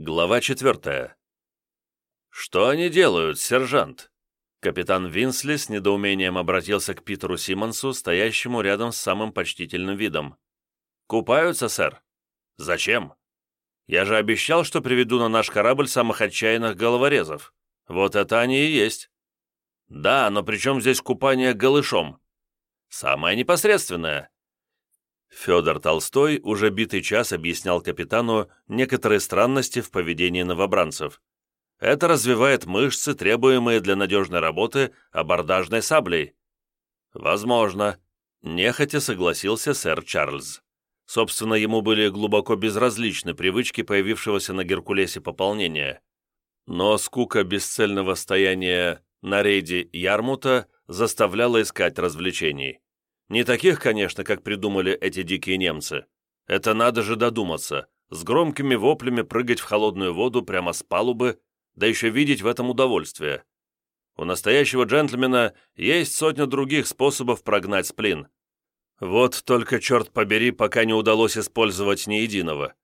Глава четвертая. «Что они делают, сержант?» Капитан Винсли с недоумением обратился к Питеру Симмонсу, стоящему рядом с самым почтительным видом. «Купаются, сэр?» «Зачем?» «Я же обещал, что приведу на наш корабль самых отчаянных головорезов. Вот это они и есть». «Да, но при чем здесь купание голышом?» «Самое непосредственное. Федор Толстой уже битый час объяснял капитану некоторые странности в поведении новобранцев. Это развивает мышцы, требуемые для надежной работы абордажной саблей. Возможно. Нехотя согласился сэр Чарльз. Собственно, ему были глубоко безразличны привычки появившегося на Геркулесе пополнения. Но скука бесцельного стояния на рейде Ярмута заставляла искать развлечений. Не таких, конечно, как придумали эти дикие немцы. Это надо же додуматься. С громкими воплями прыгать в холодную воду прямо с палубы, да еще видеть в этом удовольствие. У настоящего джентльмена есть сотня других способов прогнать сплин. Вот только, черт побери, пока не удалось использовать ни единого.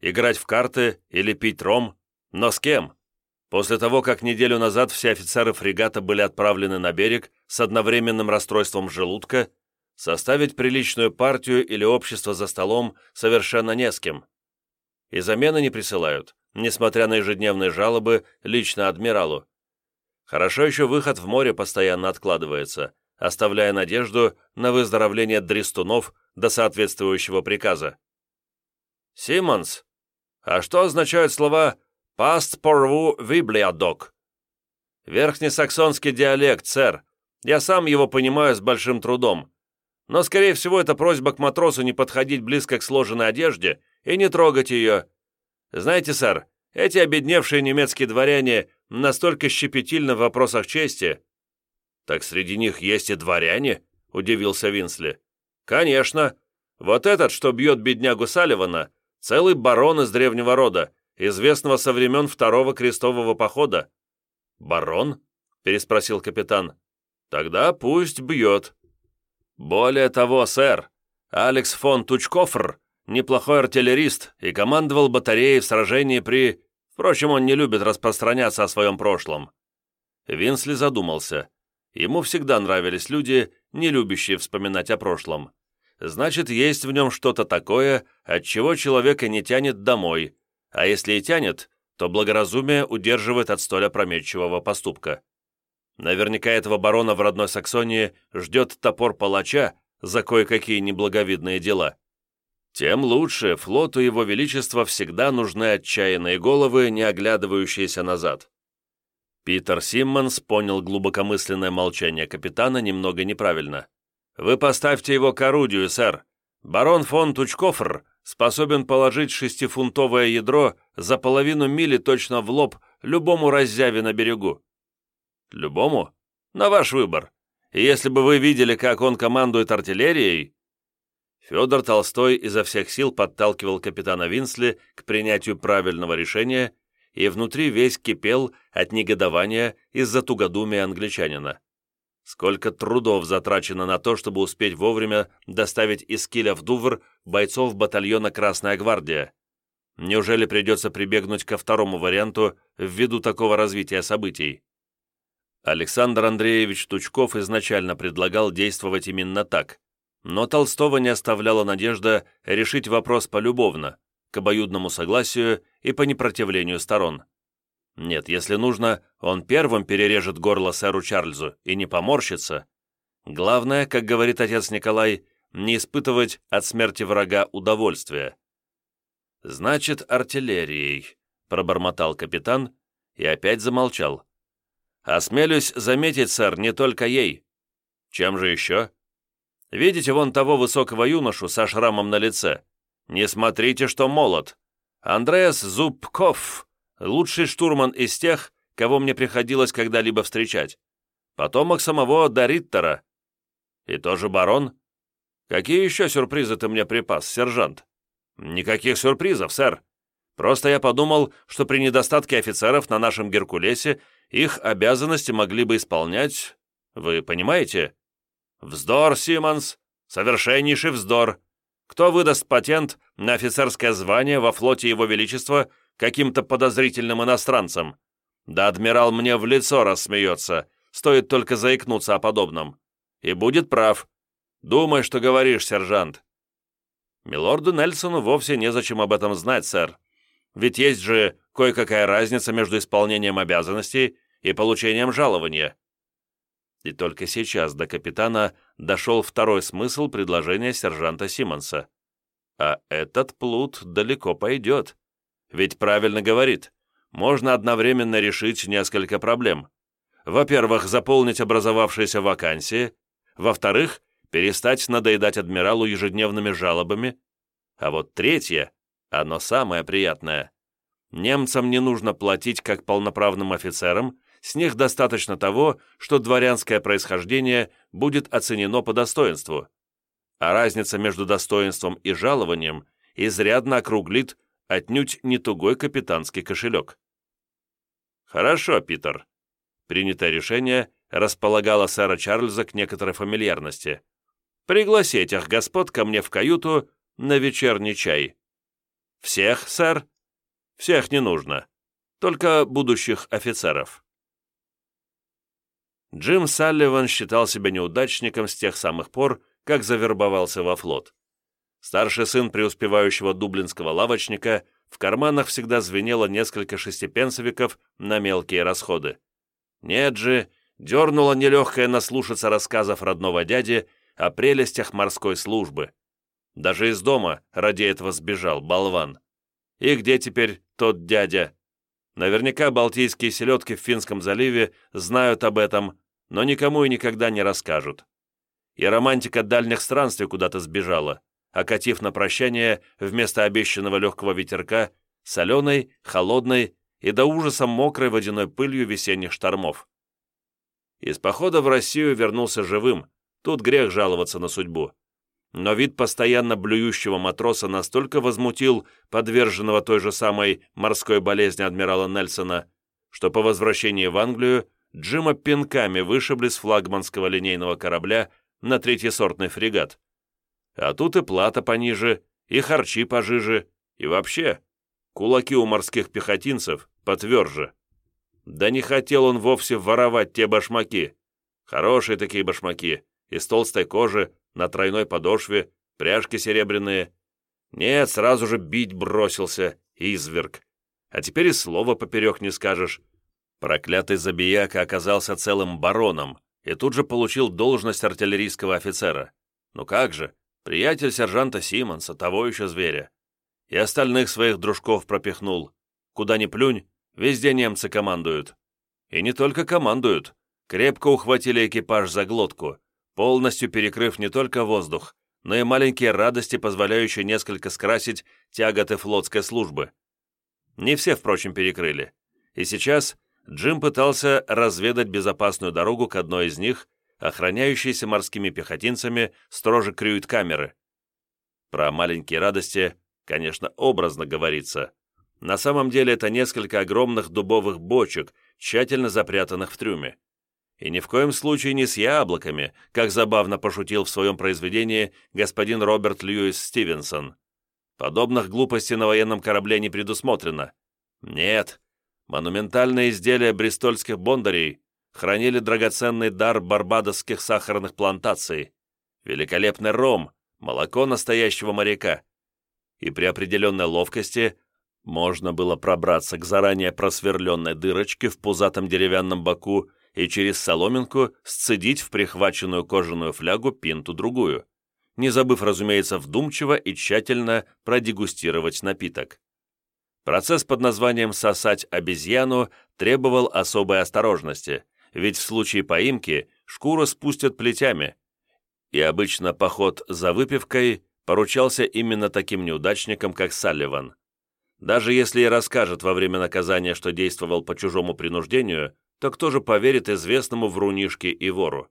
Играть в карты или пить ром, но с кем? После того, как неделю назад все офицеры фрегата были отправлены на берег с одновременным расстройством желудка, Составить приличную партию или общество за столом совершенно не с кем. И замены не присылают, несмотря на ежедневные жалобы лично адмиралу. Хорошо еще выход в море постоянно откладывается, оставляя надежду на выздоровление дрестунов до соответствующего приказа. «Симмонс, а что означают слова «паст порву виблиадок»?» «Верхнесаксонский диалект, сэр. Я сам его понимаю с большим трудом. Но, скорее всего, это просьба к матросу не подходить близко к сложенной одежде и не трогать ее. Знаете, сэр, эти обедневшие немецкие дворяне настолько щепетильны в вопросах чести». «Так среди них есть и дворяне?» – удивился Винсли. «Конечно. Вот этот, что бьет беднягу Салливана, целый барон из древнего рода, известного со времен Второго крестового похода». «Барон?» – переспросил капитан. «Тогда пусть бьет», «Более того, сэр, Алекс фон Тучкофр неплохой артиллерист и командовал батареей в сражении при... Впрочем, он не любит распространяться о своем прошлом». Винсли задумался. Ему всегда нравились люди, не любящие вспоминать о прошлом. Значит, есть в нем что-то такое, от чего человека не тянет домой, а если и тянет, то благоразумие удерживает от столь опрометчивого поступка. Наверняка этого барона в родной Саксонии ждет топор палача за кое-какие неблаговидные дела. Тем лучше флоту его величества всегда нужны отчаянные головы, не оглядывающиеся назад. Питер Симмонс понял глубокомысленное молчание капитана немного неправильно. «Вы поставьте его к орудию, сэр. Барон фон Тучкофр способен положить шестифунтовое ядро за половину мили точно в лоб любому раззяве на берегу. Любому? На ваш выбор. И если бы вы видели, как он командует артиллерией...» Федор Толстой изо всех сил подталкивал капитана Винсли к принятию правильного решения и внутри весь кипел от негодования из-за тугодумия англичанина. Сколько трудов затрачено на то, чтобы успеть вовремя доставить из Киля в Дувр бойцов батальона «Красная гвардия». Неужели придется прибегнуть ко второму варианту ввиду такого развития событий? Александр Андреевич Тучков изначально предлагал действовать именно так, но Толстого не оставляла надежда решить вопрос полюбовно, к обоюдному согласию и по непротивлению сторон. Нет, если нужно, он первым перережет горло сэру Чарльзу и не поморщится. Главное, как говорит отец Николай, не испытывать от смерти врага удовольствия. «Значит, артиллерией», — пробормотал капитан и опять замолчал. «Осмелюсь заметить, сэр, не только ей. Чем же еще? Видите вон того высокого юношу со шрамом на лице? Не смотрите, что молод. Андреас Зубков, лучший штурман из тех, кого мне приходилось когда-либо встречать. Потомок самого Дариттера. И тоже барон? Какие еще сюрпризы ты мне припас, сержант? Никаких сюрпризов, сэр. Просто я подумал, что при недостатке офицеров на нашем Геркулесе их обязанности могли бы исполнять... Вы понимаете? Вздор, Симмонс! Совершеннейший вздор! Кто выдаст патент на офицерское звание во флоте Его Величества, каким-то подозрительным иностранцем. Да адмирал мне в лицо рассмеется, стоит только заикнуться о подобном. И будет прав. Думай, что говоришь, сержант». «Милорду Нельсону вовсе незачем об этом знать, сэр. Ведь есть же кое-какая разница между исполнением обязанностей и получением жалования». И только сейчас до капитана дошел второй смысл предложения сержанта Симмонса. А этот плут далеко пойдет. Ведь правильно говорит, можно одновременно решить несколько проблем. Во-первых, заполнить образовавшиеся вакансии. Во-вторых, перестать надоедать адмиралу ежедневными жалобами. А вот третье, оно самое приятное. Немцам не нужно платить как полноправным офицерам, с них достаточно того, что дворянское происхождение будет оценено по достоинству. А разница между достоинством и жалованием изрядно округлит отнюдь не тугой капитанский кошелек. «Хорошо, Питер». Принятое решение располагало сэра Чарльза к некоторой фамильярности. «Пригласи этих господ ко мне в каюту на вечерний чай». «Всех, сэр?» «Всех не нужно. Только будущих офицеров». Джим Салливан считал себя неудачником с тех самых пор, как завербовался во флот. Старший сын преуспевающего дублинского лавочника в карманах всегда звенело несколько шестипенсовиков на мелкие расходы. Нет же, дернуло нелегкое наслушаться рассказов родного дяди о прелестях морской службы. Даже из дома ради этого сбежал, болван. И где теперь тот дядя? Наверняка балтийские селедки в Финском заливе знают об этом, но никому и никогда не расскажут. И романтика дальних странствий куда-то сбежала окатив на прощание вместо обещанного легкого ветерка соленой, холодной и до ужаса мокрой водяной пылью весенних штормов. Из похода в Россию вернулся живым, тут грех жаловаться на судьбу. Но вид постоянно блюющего матроса настолько возмутил подверженного той же самой морской болезни адмирала Нельсона, что по возвращении в Англию Джима пинками вышибли с флагманского линейного корабля на третьесортный фрегат. А тут и плата пониже, и харчи пожиже, и вообще, кулаки у морских пехотинцев потверже. Да не хотел он вовсе воровать те башмаки. Хорошие такие башмаки, из толстой кожи, на тройной подошве, пряжки серебряные. Нет, сразу же бить бросился, изверг. А теперь и слова поперек не скажешь. Проклятый забияка оказался целым бароном и тут же получил должность артиллерийского офицера. Ну как же, Приятель сержанта Симонса, того еще зверя. И остальных своих дружков пропихнул. Куда ни плюнь, везде немцы командуют. И не только командуют. Крепко ухватили экипаж за глотку, полностью перекрыв не только воздух, но и маленькие радости, позволяющие несколько скрасить тяготы флотской службы. Не все, впрочем, перекрыли. И сейчас Джим пытался разведать безопасную дорогу к одной из них, охраняющиеся морскими пехотинцами строже крюют камеры. Про маленькие радости, конечно, образно говорится. На самом деле это несколько огромных дубовых бочек, тщательно запрятанных в трюме. И ни в коем случае не с яблоками, как забавно пошутил в своем произведении господин Роберт Льюис Стивенсон. Подобных глупостей на военном корабле не предусмотрено. Нет, монументальные изделия бристольских бондарей хранили драгоценный дар барбадосских сахарных плантаций, великолепный ром, молоко настоящего моряка. И при определенной ловкости можно было пробраться к заранее просверленной дырочке в пузатом деревянном боку и через соломинку сцедить в прихваченную кожаную флягу пинту-другую, не забыв, разумеется, вдумчиво и тщательно продегустировать напиток. Процесс под названием «сосать обезьяну» требовал особой осторожности, ведь в случае поимки шкуру спустят плетями, и обычно поход за выпивкой поручался именно таким неудачникам, как Салливан. Даже если и расскажет во время наказания, что действовал по чужому принуждению, то кто же поверит известному врунишке и вору?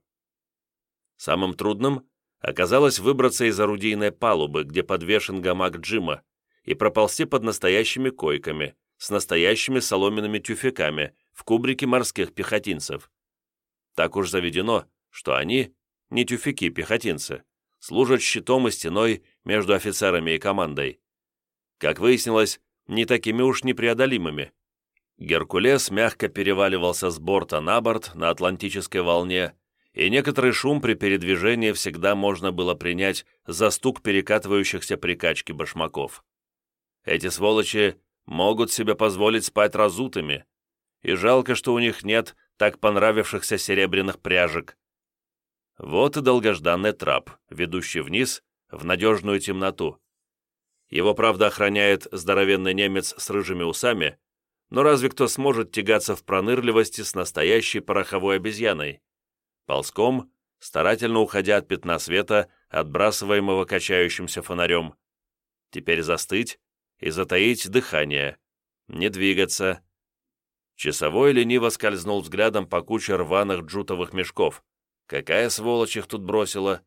Самым трудным оказалось выбраться из орудийной палубы, где подвешен гамак Джима, и проползти под настоящими койками, с настоящими соломенными тюфяками в кубрике морских пехотинцев. Так уж заведено, что они, не тюфяки-пехотинцы, служат щитом и стеной между офицерами и командой. Как выяснилось, не такими уж непреодолимыми. Геркулес мягко переваливался с борта на борт на Атлантической волне, и некоторый шум при передвижении всегда можно было принять за стук перекатывающихся при качке башмаков. Эти сволочи могут себе позволить спать разутыми, и жалко, что у них нет так понравившихся серебряных пряжек. Вот и долгожданный трап, ведущий вниз в надежную темноту. Его, правда, охраняет здоровенный немец с рыжими усами, но разве кто сможет тягаться в пронырливости с настоящей пороховой обезьяной? Ползком, старательно уходя от пятна света, отбрасываемого качающимся фонарем. Теперь застыть и затаить дыхание, не двигаться. Часовой лениво скользнул взглядом по куче рваных джутовых мешков. Какая сволочь их тут бросила?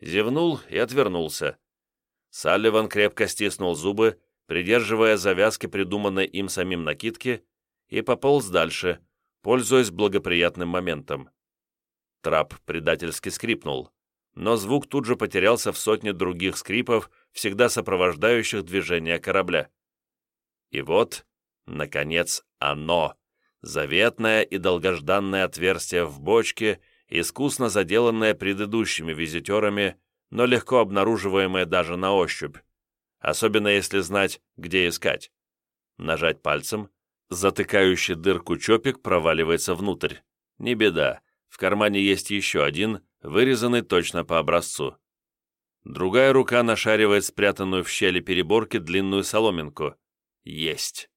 Зевнул и отвернулся. Салливан крепко стиснул зубы, придерживая завязки придуманной им самим накидки, и пополз дальше, пользуясь благоприятным моментом. Трап предательски скрипнул, но звук тут же потерялся в сотне других скрипов, всегда сопровождающих движение корабля. И вот, наконец, оно, заветное и долгожданное отверстие в бочке, искусно заделанное предыдущими визитерами, но легко обнаруживаемое даже на ощупь, особенно если знать, где искать. Нажать пальцем, затыкающий дырку чопик проваливается внутрь. Не беда, в кармане есть еще один, вырезанный точно по образцу. Другая рука нашаривает спрятанную в щели переборки длинную соломинку. Есть.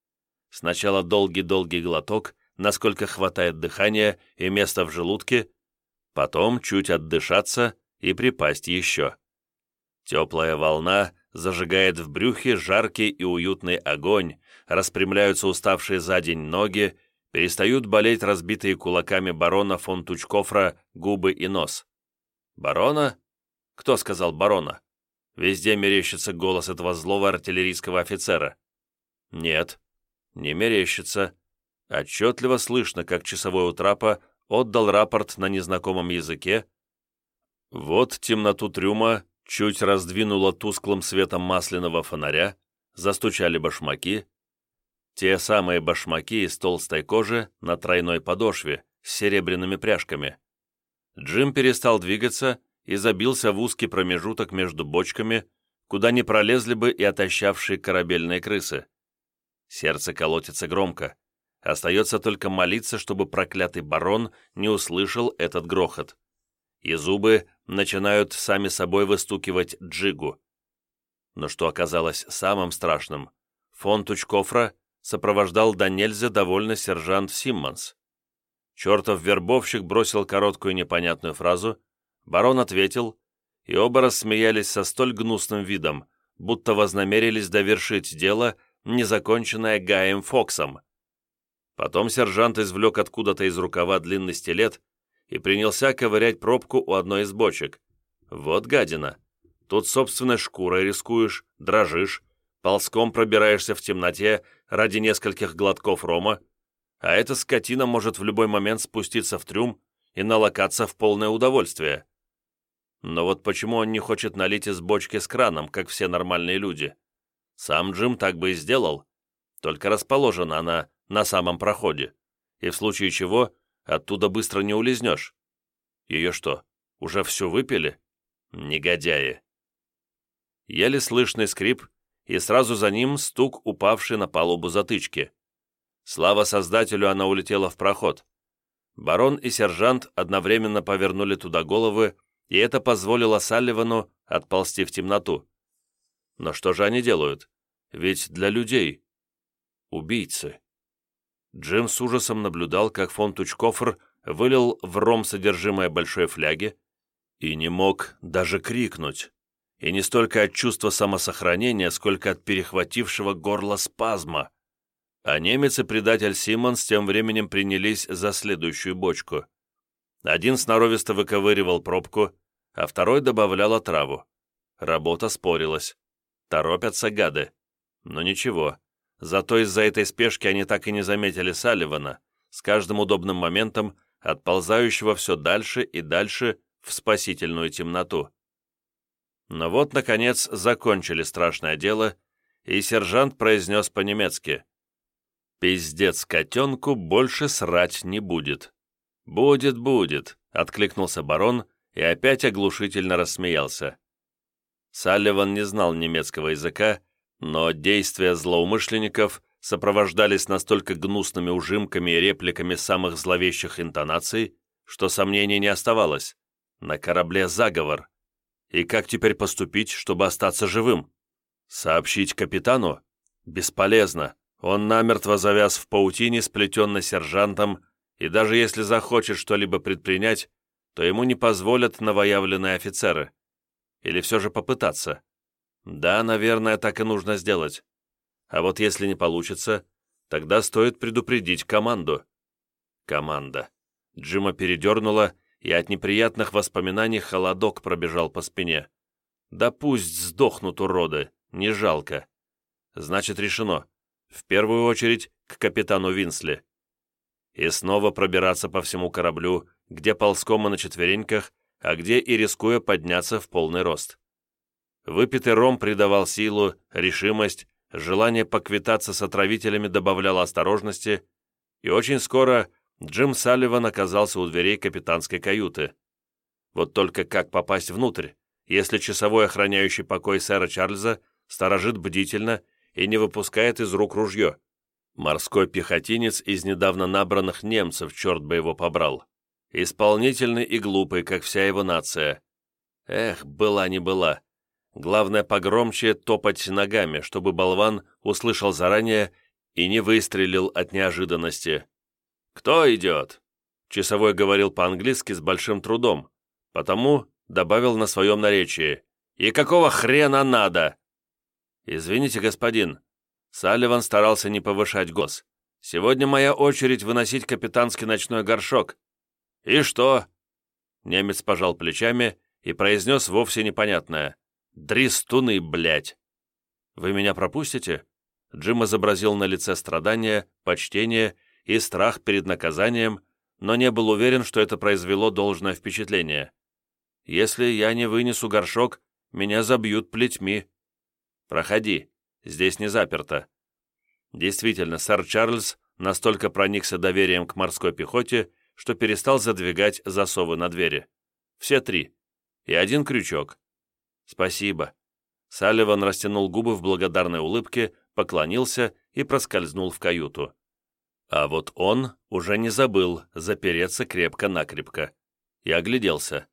Сначала долгий-долгий глоток, насколько хватает дыхания и места в желудке, потом чуть отдышаться и припасть еще. Теплая волна зажигает в брюхе жаркий и уютный огонь, распрямляются уставшие за день ноги, перестают болеть разбитые кулаками барона фон Тучкофра губы и нос. «Барона? Кто сказал барона?» Везде мерещится голос этого злого артиллерийского офицера. «Нет, не мерещится. Отчетливо слышно, как часовой у трапа отдал рапорт на незнакомом языке, вот темноту трюма чуть раздвинуло тусклым светом масляного фонаря, застучали башмаки. Те самые башмаки из толстой кожи на тройной подошве с серебряными пряжками. Джим перестал двигаться и забился в узкий промежуток между бочками, куда не пролезли бы и отощавшие корабельные крысы. Сердце колотится громко. Остается только молиться, чтобы проклятый барон не услышал этот грохот и зубы начинают сами собой выстукивать джигу. Но что оказалось самым страшным, фон Тучкофра сопровождал до нельзя довольно сержант Симмонс. Чертов вербовщик бросил короткую непонятную фразу, барон ответил, и оба рассмеялись со столь гнусным видом, будто вознамерились довершить дело, незаконченное Гаем Фоксом. Потом сержант извлек откуда-то из рукава длинный стилет и принялся ковырять пробку у одной из бочек. Вот гадина. Тут собственной шкурой рискуешь, дрожишь, ползком пробираешься в темноте ради нескольких глотков рома, а эта скотина может в любой момент спуститься в трюм и налокаться в полное удовольствие. Но вот почему он не хочет налить из бочки с краном, как все нормальные люди? Сам Джим так бы и сделал, только расположена она на самом проходе, и в случае чего Оттуда быстро не улизнешь. Ее что, уже все выпили? Негодяи. Еле слышный скрип, и сразу за ним стук, упавший на палубу затычки. Слава создателю, она улетела в проход. Барон и сержант одновременно повернули туда головы, и это позволило Салливану отползти в темноту. Но что же они делают? Ведь для людей. Убийцы. Джим с ужасом наблюдал, как фон Тучкофр вылил в ром содержимое большой фляги и не мог даже крикнуть. И не столько от чувства самосохранения, сколько от перехватившего горло спазма. А немец и предатель Симмонс тем временем принялись за следующую бочку. Один сноровисто выковыривал пробку, а второй добавлял отраву. Работа спорилась. Торопятся гады. Но ничего, Зато из-за этой спешки они так и не заметили Салливана, с каждым удобным моментом отползающего все дальше и дальше в спасительную темноту. Но вот, наконец, закончили страшное дело, и сержант произнес по-немецки. «Пиздец котенку больше срать не будет». «Будет, будет», — откликнулся барон и опять оглушительно рассмеялся. Салливан не знал немецкого языка, но действия злоумышленников сопровождались настолько гнусными ужимками и репликами самых зловещих интонаций, что сомнений не оставалось. На корабле заговор. И как теперь поступить, чтобы остаться живым? Сообщить капитану? Бесполезно. Он намертво завяз в паутине, сплетенной сержантом, и даже если захочет что-либо предпринять, то ему не позволят новоявленные офицеры. Или все же попытаться. Да, наверное, так и нужно сделать. А вот если не получится, тогда стоит предупредить команду. Команда. Джима передернула, и от неприятных воспоминаний холодок пробежал по спине. Да пусть сдохнут уроды, не жалко. Значит, решено. В первую очередь к капитану Винсли. И снова пробираться по всему кораблю, где ползком и на четвереньках, а где и рискуя подняться в полный рост. Выпитый ром придавал силу, решимость, желание поквитаться с отравителями добавляло осторожности, и очень скоро Джим Салливан оказался у дверей капитанской каюты. Вот только как попасть внутрь, если часовой охраняющий покой сэра Чарльза сторожит бдительно и не выпускает из рук ружье? Морской пехотинец из недавно набранных немцев, черт бы его побрал. Исполнительный и глупый, как вся его нация. Эх, была не была. Главное погромче топать ногами, чтобы болван услышал заранее и не выстрелил от неожиданности. «Кто идет?» Часовой говорил по-английски с большим трудом, потому добавил на своем наречии. «И какого хрена надо?» «Извините, господин». Салливан старался не повышать голос. «Сегодня моя очередь выносить капитанский ночной горшок». «И что?» Немец пожал плечами и произнес вовсе непонятное. «Дристуны, блядь!» «Вы меня пропустите?» Джим изобразил на лице страдания, почтение и страх перед наказанием, но не был уверен, что это произвело должное впечатление. «Если я не вынесу горшок, меня забьют плетьми». «Проходи, здесь не заперто». Действительно, сэр Чарльз настолько проникся доверием к морской пехоте, что перестал задвигать засовы на двери. Все три. И один крючок. «Спасибо». Салливан растянул губы в благодарной улыбке, поклонился и проскользнул в каюту. А вот он уже не забыл запереться крепко-накрепко. И огляделся.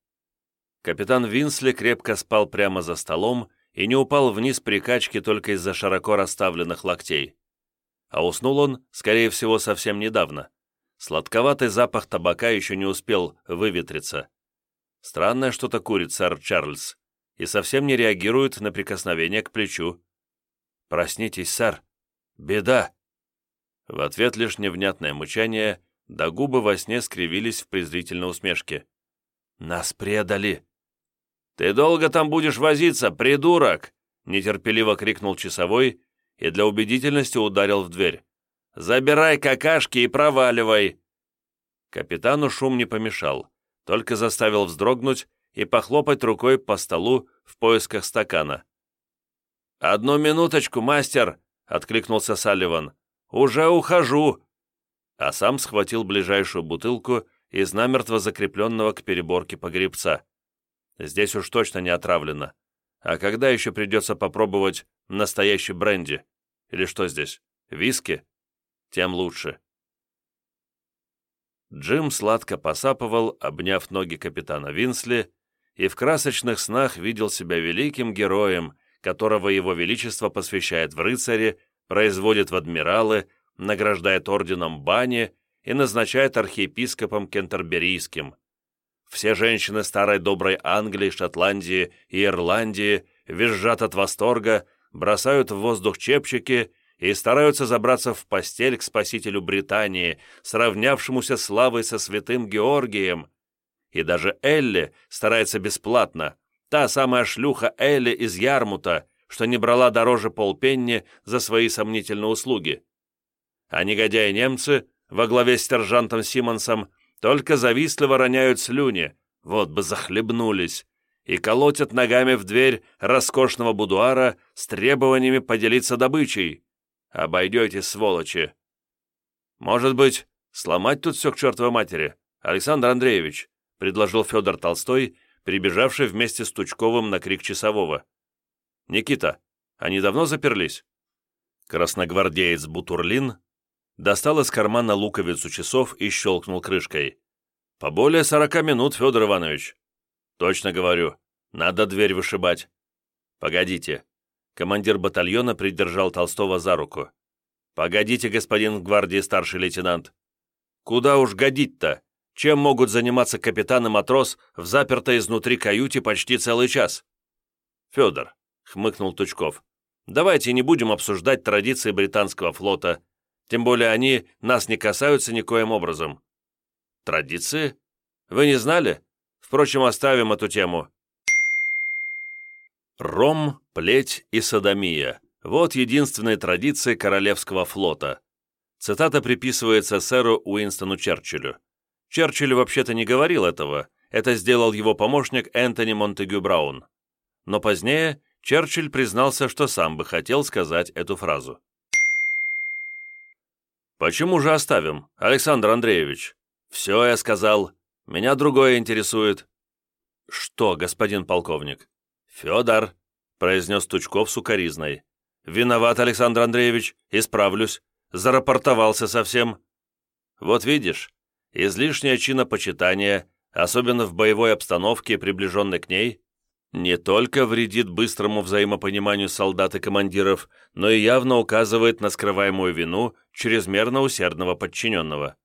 Капитан Винсли крепко спал прямо за столом и не упал вниз при качке только из-за широко расставленных локтей. А уснул он, скорее всего, совсем недавно. Сладковатый запах табака еще не успел выветриться. Странное что-то курит сэр Чарльз и совсем не реагирует на прикосновение к плечу. «Проснитесь, сэр! Беда!» В ответ лишь невнятное мычание, да губы во сне скривились в презрительной усмешке. «Нас предали!» «Ты долго там будешь возиться, придурок!» нетерпеливо крикнул часовой и для убедительности ударил в дверь. «Забирай какашки и проваливай!» Капитану шум не помешал, только заставил вздрогнуть и похлопать рукой по столу в поисках стакана. «Одну минуточку, мастер!» — откликнулся Салливан. «Уже ухожу!» А сам схватил ближайшую бутылку из намертво закрепленного к переборке погребца. Здесь уж точно не отравлено. А когда еще придется попробовать настоящий бренди? Или что здесь, виски? Тем лучше. Джим сладко посапывал, обняв ноги капитана Винсли, и в красочных снах видел себя великим героем, которого его величество посвящает в рыцаре производит в адмиралы, награждает орденом бани и назначает архиепископом кентерберийским. Все женщины старой доброй Англии, Шотландии и Ирландии визжат от восторга, бросают в воздух чепчики и стараются забраться в постель к спасителю Британии, сравнявшемуся славой со святым Георгием. И даже Элли старается бесплатно, та самая шлюха Элли из Ярмута, что не брала дороже полпенни за свои сомнительные услуги. А негодяи-немцы во главе с сержантом Симонсом только завистливо роняют слюни, вот бы захлебнулись, и колотят ногами в дверь роскошного будуара с требованиями поделиться добычей. Обойдетесь, сволочи. Может быть, сломать тут все к чертовой матери, Александр Андреевич, предложил Федор Толстой, прибежавший вместе с Тучковым на крик часового. «Никита, они давно заперлись?» Красногвардеец Бутурлин достал из кармана луковицу часов и щелкнул крышкой. «По более сорока минут, Федор Иванович». «Точно говорю. Надо дверь вышибать». «Погодите». Командир батальона придержал Толстого за руку. «Погодите, господин гвардии старший лейтенант. Куда уж годить-то? Чем могут заниматься капитан и матрос в запертой изнутри каюте почти целый час?» «Федор», — хмыкнул Тучков, — «давайте не будем обсуждать традиции британского флота, тем более они нас не касаются никоим образом». «Традиции? Вы не знали? Впрочем, оставим эту тему. Ром, плеть и садомия – вот единственные традиции Королевского флота. Цитата приписывается сэру Уинстону Черчиллю. Черчилль вообще-то не говорил этого, это сделал его помощник Энтони Монтегю Браун. Но позднее Черчилль признался, что сам бы хотел сказать эту фразу. «Почему же оставим, Александр Андреевич?» «Все, я сказал. Меня другое интересует». «Что, господин полковник?» «Федор», — произнес Тучков сукоризной. «Виноват, Александр Андреевич, исправлюсь. Зарапортовался совсем». «Вот видишь, излишнее чинопочитание, особенно в боевой обстановке, приближенной к ней, не только вредит быстрому взаимопониманию солдат и командиров, но и явно указывает на скрываемую вину чрезмерно усердного подчиненного.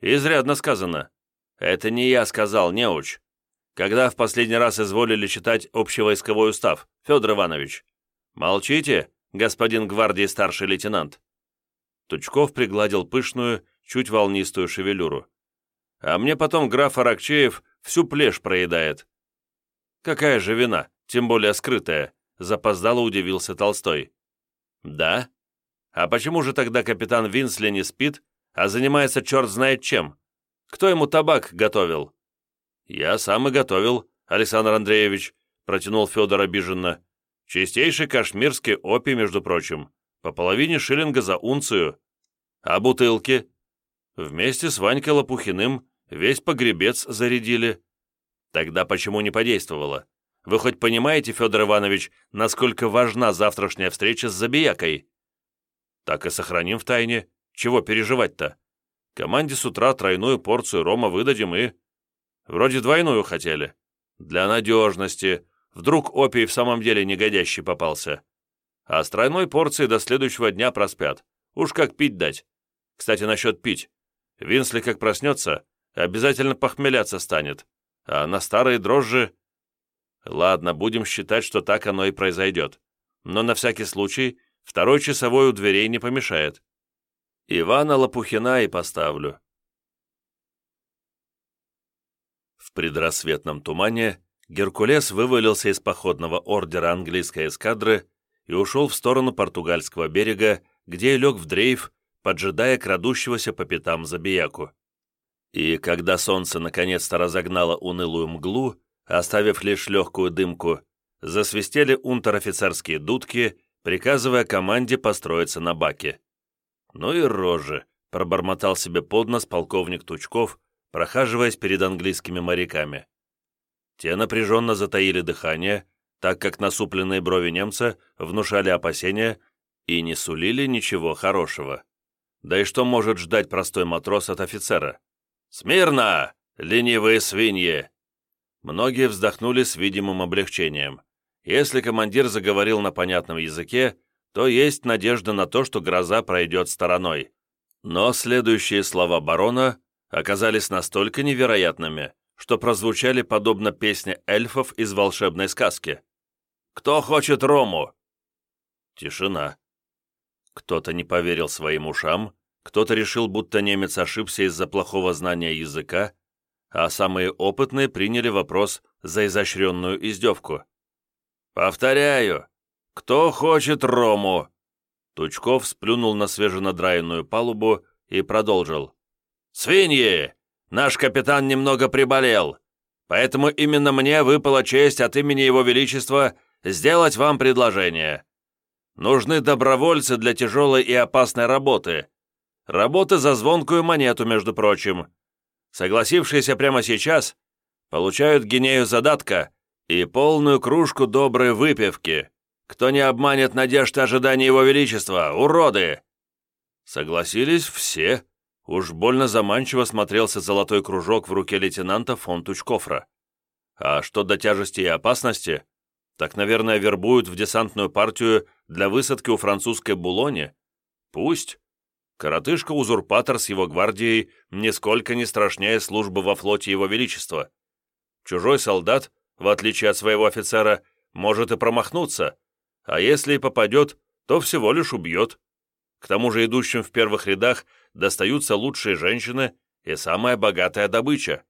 Изрядно сказано. Это не я сказал, неуч. Когда в последний раз изволили читать общевойсковой устав, Федор Иванович? Молчите, господин гвардии старший лейтенант. Тучков пригладил пышную, чуть волнистую шевелюру. А мне потом граф Аракчеев всю плешь проедает. Какая же вина, тем более скрытая, запоздало удивился Толстой. Да? А почему же тогда капитан Винсли не спит, а занимается черт знает чем? Кто ему табак готовил?» «Я сам и готовил, Александр Андреевич», — протянул Федор обиженно. «Чистейший кашмирский опий, между прочим, по половине шиллинга за унцию. А бутылки?» «Вместе с Ванькой Лопухиным весь погребец зарядили». «Тогда почему не подействовало? Вы хоть понимаете, Федор Иванович, насколько важна завтрашняя встреча с Забиякой?» «Так и сохраним в тайне. Чего переживать-то? Команде с утра тройную порцию рома выдадим и... Вроде двойную хотели. Для надежности. Вдруг опий в самом деле негодящий попался. А с тройной порцией до следующего дня проспят. Уж как пить дать. Кстати, насчет пить. Винсли как проснется, обязательно похмеляться станет. А на старые дрожжи... Ладно, будем считать, что так оно и произойдет. Но на всякий случай второй часовой у дверей не помешает. Ивана Лопухина и поставлю». В предрассветном тумане Геркулес вывалился из походного ордера английской эскадры и ушел в сторону португальского берега, где лег в дрейф, поджидая крадущегося по пятам забияку. И когда солнце наконец-то разогнало унылую мглу, оставив лишь легкую дымку, засвистели унтер-офицерские дудки, приказывая команде построиться на баке. «Ну и рожи», — пробормотал себе под нос полковник Тучков, прохаживаясь перед английскими моряками. Те напряженно затаили дыхание, так как насупленные брови немца внушали опасения и не сулили ничего хорошего. Да и что может ждать простой матрос от офицера? «Смирно, ленивые свиньи!» Многие вздохнули с видимым облегчением. Если командир заговорил на понятном языке, то есть надежда на то, что гроза пройдет стороной. Но следующие слова барона оказались настолько невероятными, что прозвучали подобно песне эльфов из волшебной сказки. «Кто хочет рому?» Тишина. Кто-то не поверил своим ушам, кто-то решил, будто немец ошибся из-за плохого знания языка, а самые опытные приняли вопрос за изощренную издевку. «Повторяю, «Кто хочет рому?» Тучков сплюнул на свеженадраенную палубу и продолжил. «Свиньи! Наш капитан немного приболел. Поэтому именно мне выпала честь от имени Его Величества сделать вам предложение. Нужны добровольцы для тяжелой и опасной работы. Работы за звонкую монету, между прочим. Согласившиеся прямо сейчас получают гинею задатка и полную кружку доброй выпивки. Кто не обманет надежд и ожиданий Его Величества, уроды!» Согласились все. Уж больно заманчиво смотрелся золотой кружок в руке лейтенанта фон Тучкофра. А что до тяжести и опасности, так, наверное, вербуют в десантную партию для высадки у французской Булони. Пусть. Коротышка-узурпатор с его гвардией нисколько не страшнее службы во флоте Его Величества. Чужой солдат, в отличие от своего офицера, может и промахнуться, а если и попадет, то всего лишь убьет. К тому же идущим в первых рядах достаются лучшие женщины и самая богатая добыча.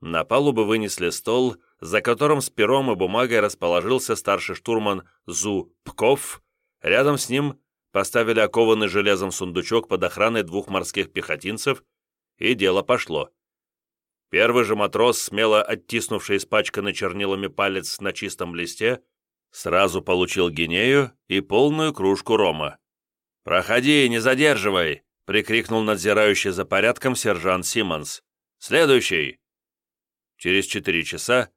На палубу вынесли стол, за которым с пером и бумагой расположился старший штурман Зу Пков. Рядом с ним поставили окованный железом сундучок под охраной двух морских пехотинцев, и дело пошло. Первый же матрос, смело оттиснувший испачканный чернилами палец на чистом листе, Сразу получил гинею и полную кружку рома. «Проходи, не задерживай!» — прикрикнул надзирающий за порядком сержант Симмонс. «Следующий!» Через четыре часа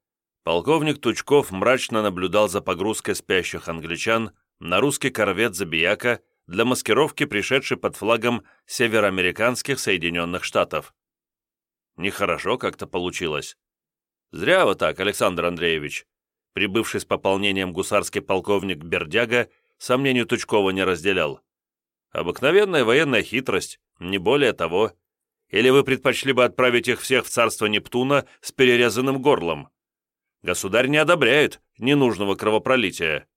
полковник Тучков мрачно наблюдал за погрузкой спящих англичан на русский корвет «Забияка» для маскировки, пришедший под флагом североамериканских Соединенных Штатов. Нехорошо как-то получилось. Зря вот так, Александр Андреевич. Прибывший с пополнением гусарский полковник Бердяга сомнению Тучкова не разделял. Обыкновенная военная хитрость, не более того. Или вы предпочли бы отправить их всех в царство Нептуна с перерезанным горлом? Государь не одобряет ненужного кровопролития.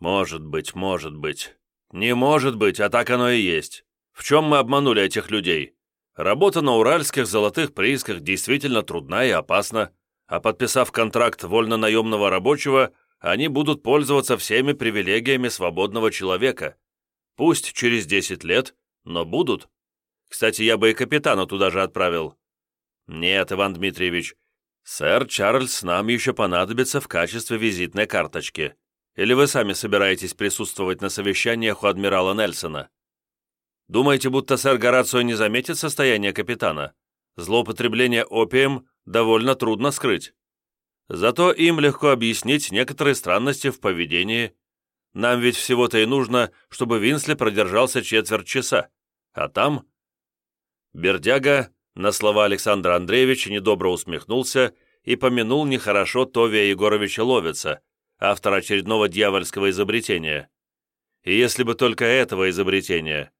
Может быть, может быть. Не может быть, а так оно и есть. В чем мы обманули этих людей? Работа на уральских золотых приисках действительно трудна и опасна а подписав контракт вольно-наемного рабочего, они будут пользоваться всеми привилегиями свободного человека. Пусть через 10 лет, но будут. Кстати, я бы и капитана туда же отправил. Нет, Иван Дмитриевич, сэр Чарльз нам еще понадобится в качестве визитной карточки. Или вы сами собираетесь присутствовать на совещаниях у адмирала Нельсона? Думаете, будто сэр Горацио не заметит состояние капитана? Злоупотребление опием довольно трудно скрыть. Зато им легко объяснить некоторые странности в поведении. Нам ведь всего-то и нужно, чтобы Винсли продержался четверть часа. А там... Бердяга на слова Александра Андреевича недобро усмехнулся и помянул нехорошо Товия Егоровича Ловица, автора очередного дьявольского изобретения. И если бы только этого изобретения.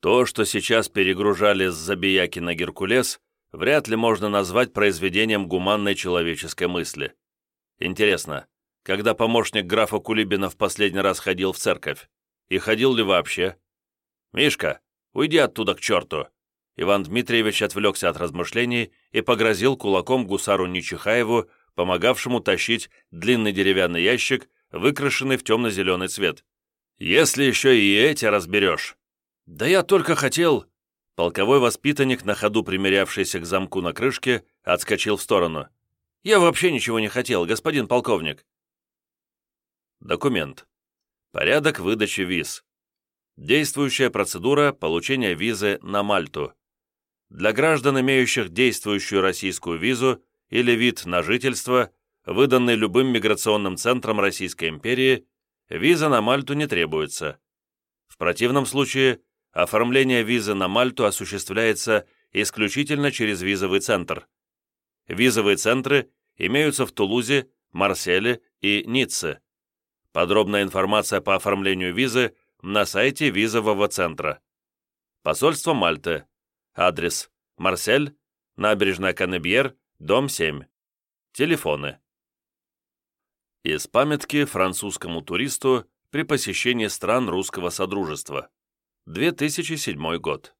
То, что сейчас перегружали с Забияки на Геркулес, вряд ли можно назвать произведением гуманной человеческой мысли. Интересно, когда помощник графа Кулибина в последний раз ходил в церковь? И ходил ли вообще? «Мишка, уйди оттуда к черту!» Иван Дмитриевич отвлекся от размышлений и погрозил кулаком гусару Нечихаеву, помогавшему тащить длинный деревянный ящик, выкрашенный в темно-зеленый цвет. «Если еще и эти разберешь!» «Да я только хотел...» Полковой воспитанник, на ходу примерявшийся к замку на крышке, отскочил в сторону. «Я вообще ничего не хотел, господин полковник». Документ. Порядок выдачи виз. Действующая процедура получения визы на Мальту. Для граждан, имеющих действующую российскую визу или вид на жительство, выданный любым миграционным центром Российской империи, виза на Мальту не требуется. В противном случае Оформление визы на Мальту осуществляется исключительно через визовый центр. Визовые центры имеются в Тулузе, Марселе и Ницце. Подробная информация по оформлению визы на сайте визового центра. Посольство Мальты. Адрес Марсель, набережная Канебьер, дом 7. Телефоны. Из памятки французскому туристу при посещении стран русского содружества. 2007 год.